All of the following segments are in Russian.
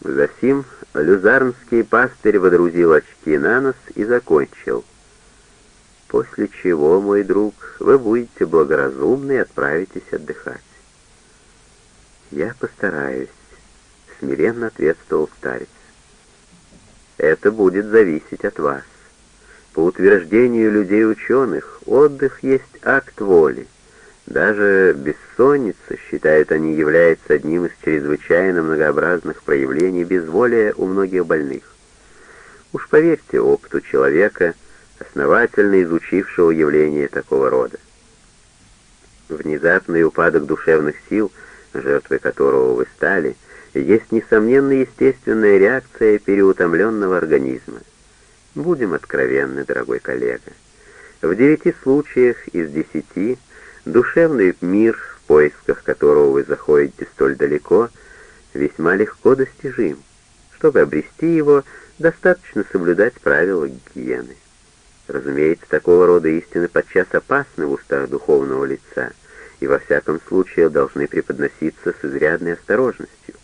Засим люзарнский пастырь водрузил очки на нос и закончил. После чего, мой друг, вы будете благоразумны и отправитесь отдыхать. Я постараюсь, смиренно ответствовал старец. Это будет зависеть от вас. По утверждению людей-ученых, отдых есть акт воли. Даже бессонница, считают они, является одним из чрезвычайно многообразных проявлений безволия у многих больных. Уж поверьте опыту человека, основательно изучившего явления такого рода. Внезапный упадок душевных сил, жертвой которого вы стали, есть, несомненно, естественная реакция переутомленного организма. Будем откровенны, дорогой коллега. В девяти случаях из десяти – Душевный мир, в поисках которого вы заходите столь далеко, весьма легко достижим. Чтобы обрести его, достаточно соблюдать правила гигиены. Разумеется, такого рода истины подчас опасны в устах духовного лица, и во всяком случае должны преподноситься с изрядной осторожностью.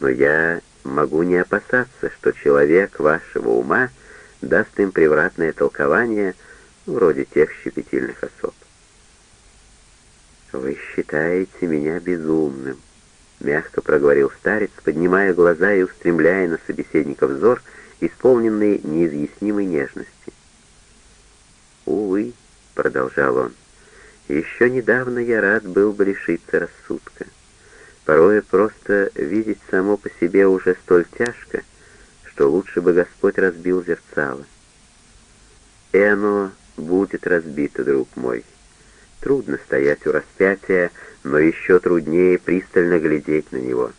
Но я могу не опасаться, что человек вашего ума даст им превратное толкование, вроде тех щепетильных особ. «Вы считаете меня безумным», — мягко проговорил старец, поднимая глаза и устремляя на собеседника взор, исполненный неизъяснимой нежности. «Увы», — продолжал он, — «еще недавно я рад был бы лишиться рассудка. Порой просто видеть само по себе уже столь тяжко, что лучше бы Господь разбил зерцало. И оно будет разбито, друг мой». Трудно стоять у распятия, но еще труднее пристально глядеть на него.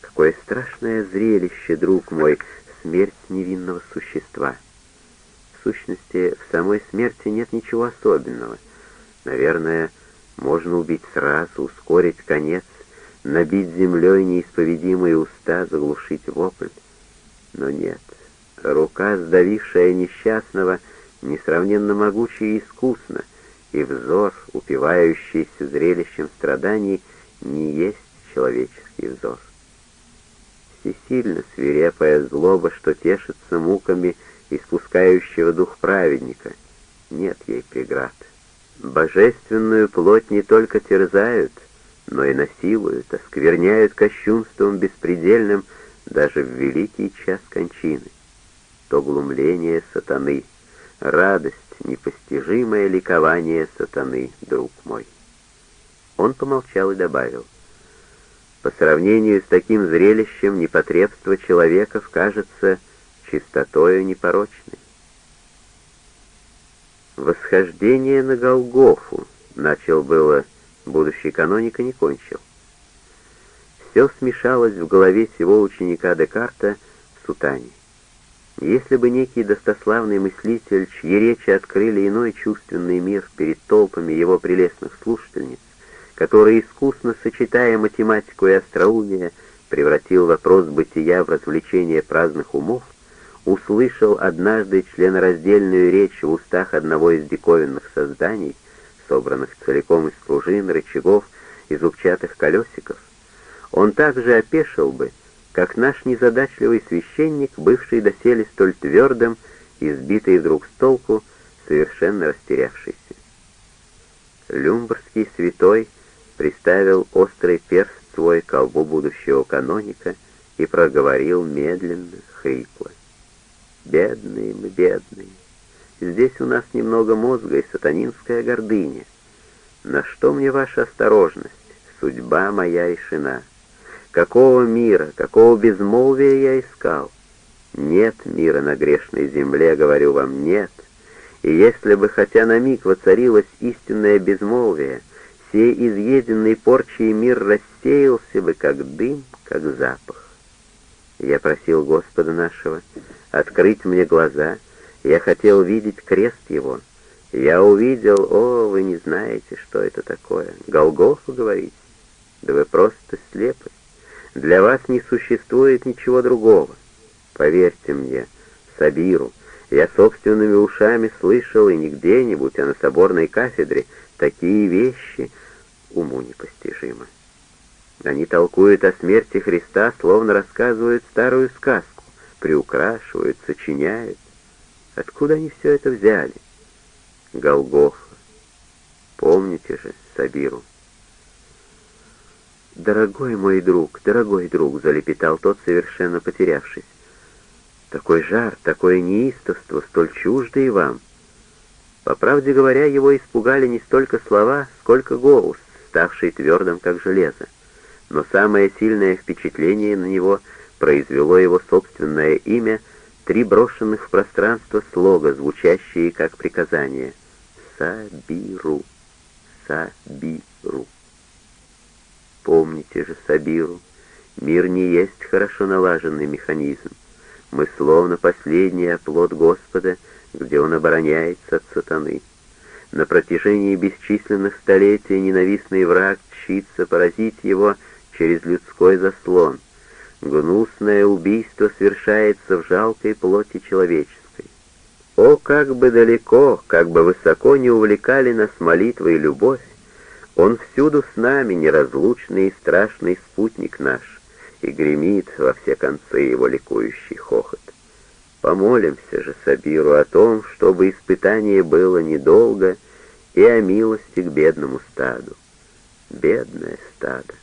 Какое страшное зрелище, друг мой, смерть невинного существа. В сущности, в самой смерти нет ничего особенного. Наверное, можно убить сразу, ускорить конец, набить землей неисповедимые уста, заглушить вопль. Но нет, рука, сдавившая несчастного, несравненно могучая и искусна, и взор, упивающийся зрелищем страданий, не есть человеческий взор. Всесильно свирепая злоба, что тешится муками испускающего дух праведника, нет ей преград. Божественную плоть не только терзают, но и насилуют, оскверняют кощунством беспредельным даже в великий час кончины. То глумление сатаны, радость, непостижимое ликование сатаны, друг мой. Он помолчал и добавил, по сравнению с таким зрелищем непотребство человеков кажется чистотою непорочной. «Восхождение на Голгофу», — начал было будущий каноник не кончил. Все смешалось в голове всего ученика Декарта в сутане. Если бы некий достославный мыслитель, чьи речи открыли иной чувственный мир перед толпами его прелестных слушательниц, который, искусно сочетая математику и остроумие, превратил вопрос бытия в развлечение праздных умов, услышал однажды членораздельную речь в устах одного из диковинных созданий, собранных целиком из пружин, рычагов и зубчатых колесиков, он также опешил бы, как наш незадачливый священник, бывший доселе столь твердым и сбитый вдруг с толку, совершенно растерявшийся. Люмбургский святой приставил острый перст свой к колбу будущего каноника и проговорил медленно, хрипло. «Бедные мы, бедные! Здесь у нас немного мозга и сатанинская гордыня. На что мне ваша осторожность? Судьба моя решена». Какого мира, какого безмолвия я искал? Нет мира на грешной земле, говорю вам, нет. И если бы хотя на миг воцарилось истинное безмолвие, сей изъеденный порчей мир рассеялся бы, как дым, как запах. Я просил Господа нашего открыть мне глаза, я хотел видеть крест его. Я увидел, о, вы не знаете, что это такое. Голгофа, говорите? Да вы просто слепы. Для вас не существует ничего другого. Поверьте мне, Сабиру, я собственными ушами слышал и не где-нибудь, а на соборной кафедре такие вещи уму непостижимы. Они толкуют о смерти Христа, словно рассказывают старую сказку, приукрашивают, сочиняют. Откуда они все это взяли? Голгофа. Помните же Сабиру. «Дорогой мой друг, дорогой друг», — залепетал тот, совершенно потерявшись. «Такой жар, такое неистовство, столь чуждые вам». По правде говоря, его испугали не столько слова, сколько голос, ставший твердым, как железо. Но самое сильное впечатление на него произвело его собственное имя, три брошенных в пространство слога, звучащие как приказание «Сабиру, Сабиру». Помните же Сабиру, мир не есть хорошо налаженный механизм. Мы словно последний оплот Господа, где Он обороняется от сатаны. На протяжении бесчисленных столетий ненавистный враг чится поразить его через людской заслон. Гнусное убийство совершается в жалкой плоти человеческой. О, как бы далеко, как бы высоко не увлекали нас молитвы и любовь, он всюду с нами, неразлучный и страшный спутник наш, и гремит во все концы его ликующий хохот. Помолимся же Сабиру о том, чтобы испытание было недолго, и о милости к бедному стаду. Бедное стадо.